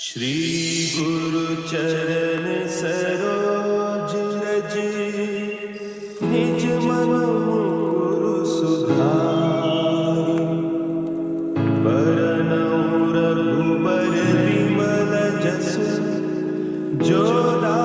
श्री गुरु चरण सरोज रज निज मन गुरु सुधारि। बरनौ रघुबर विमल जस जोदा